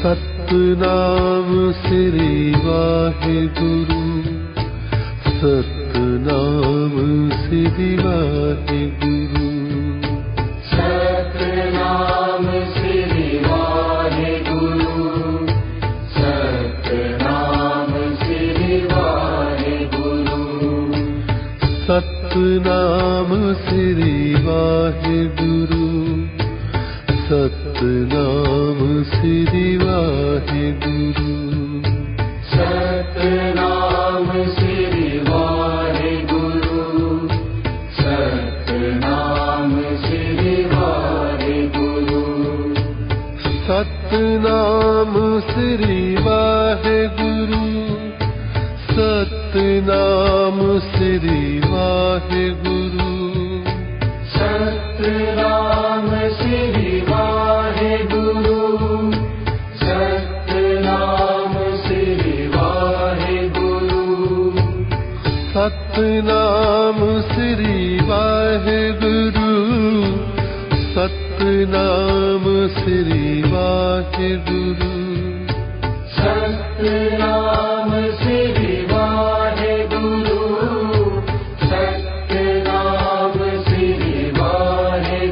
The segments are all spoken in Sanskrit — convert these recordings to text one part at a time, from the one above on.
सतनाम श्री वाहे गुरु। सतनाम श्री वाहे गुरु। सतनाम श्री वाहे गुरु। सतनाम श्री वाहे गुरु। सतनाम श्री गुरु। सतनाम श्री वाहे गुरु। सतनाम श्री वाहे गुरु। सतनाम श्री वाहे गुरु। सतनाम श्री वाहे गुरु। सतनाम श्री वाहे गुरु श्री वागुरु सत्यनाम श्री वा सत्यना श्री वा गुरु सत्यनाम श्री वा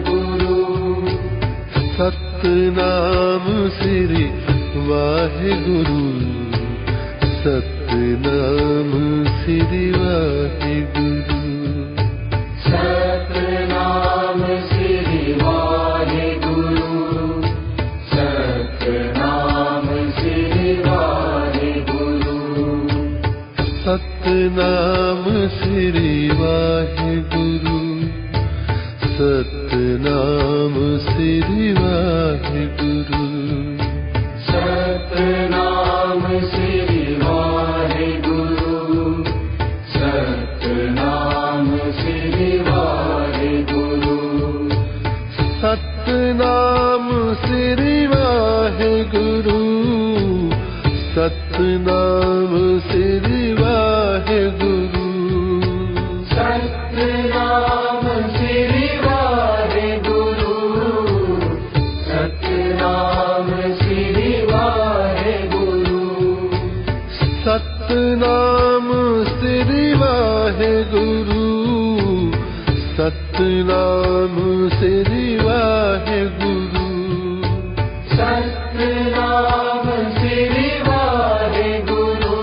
गुरु सत्यनाम शी वागुरु म श्री वाहिगुरु सम शीगुरु सत्य नाम श्री गुरु। सत्यनाम शी वागुरु सत्यनाम शी वागुरु सत्य No. नाम श्री वा गुरु सत्यनाम शी बागुरु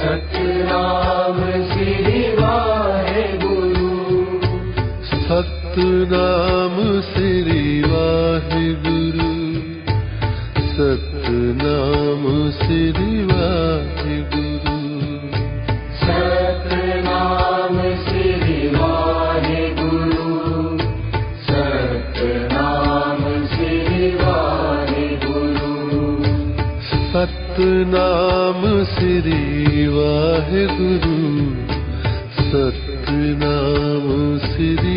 सत्यनाम श्री गुरु। सत्यना सतनाम श्री वाहे गुरु सतनाम श्री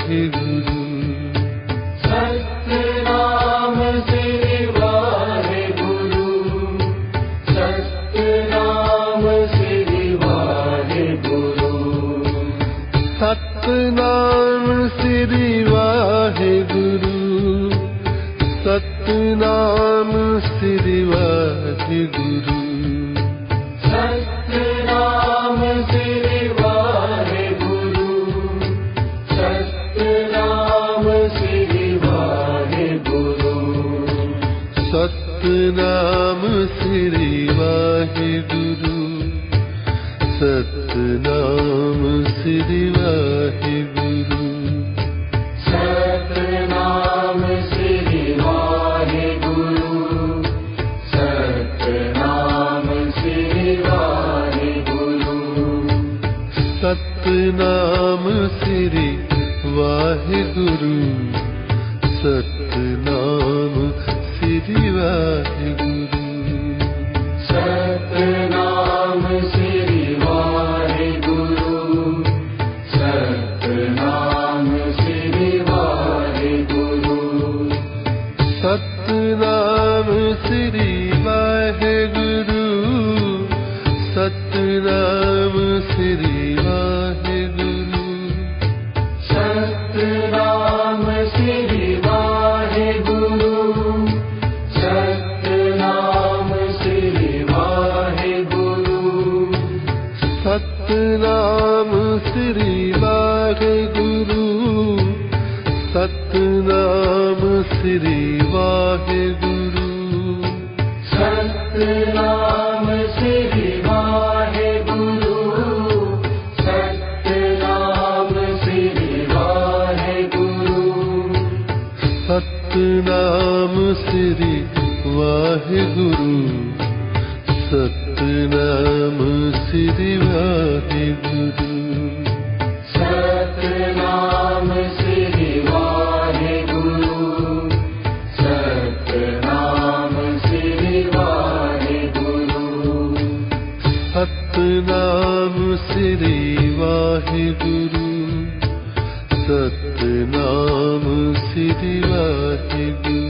हे गुरु सत्यनाम शिवा गुरु। सत्य नाम शिवा गुरु। सत्यनाम श्रीवाहि गुरु। सत्यनाम श्रीवाहि गुरु। सतनाम श्री वाहिगुरु सतनाम श्री वाहिगुरु सतनाम श्री वाहिगुरु सतनाम श्री वाहिगुरु सतनाम श्री वाहिगुरु सतनाम सतनाम श्री वाहिगुरु सतनाम श्री वाहिगुरु सतनाम श्री वाहिगुरु श्री वागुरु सत्यनाम शी वागुरु सत्य श्री वा श्री वा सत्यनाम श्री वागुरु सत्यनाम श्री वागुरु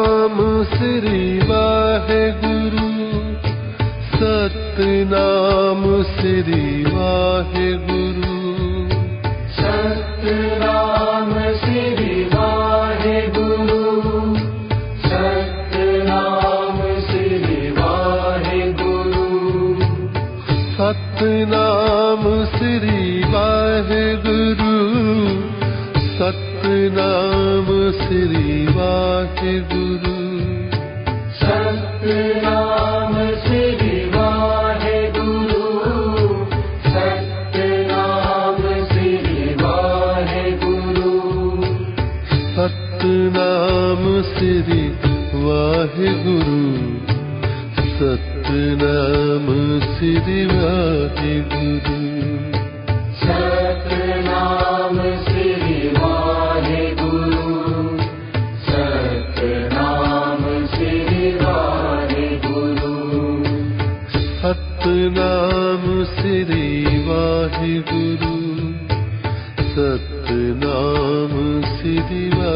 श्री वाहिगुरु सतनाम श्री वाहिगुरु सतनाम श्री वाहिगुरु सतनाम श्री वाहिगुरु सतनाम श्री वाहिगुरु वाहिगुरु सत्नाम शि दिवा